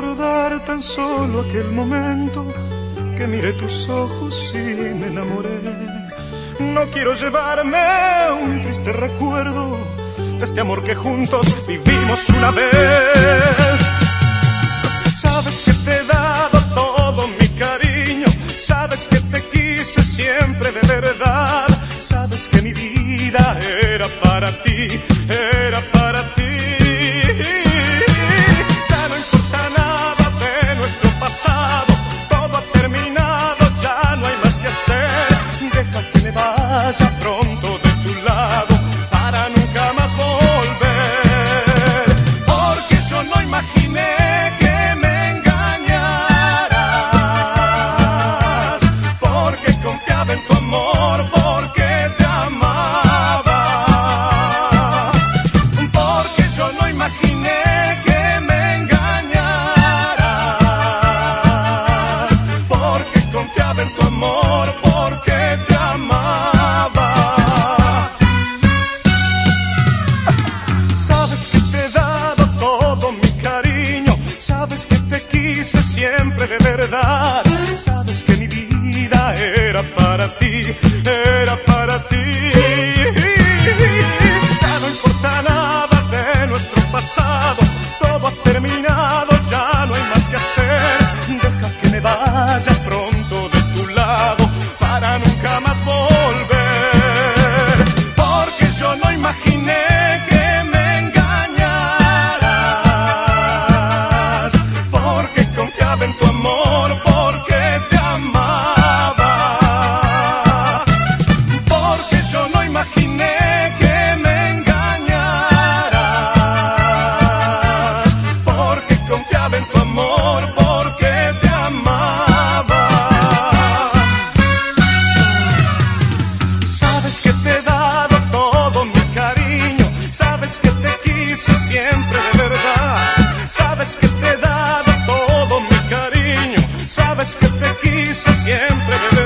recordar tan solo aquel momento que miré tus ojos y me enamoré. No quiero llevarme un triste recuerdo de este amor que juntos vivimos una vez. Sabes que te he dado todo mi cariño, sabes que te quise siempre de verdad, sabes que mi vida era para ti, Porque Sabes que te he dado todo mi cariño, sabes que te quise siempre de verdad, sabes que te he dado todo mi cariño, sabes que te quise siempre de verdad.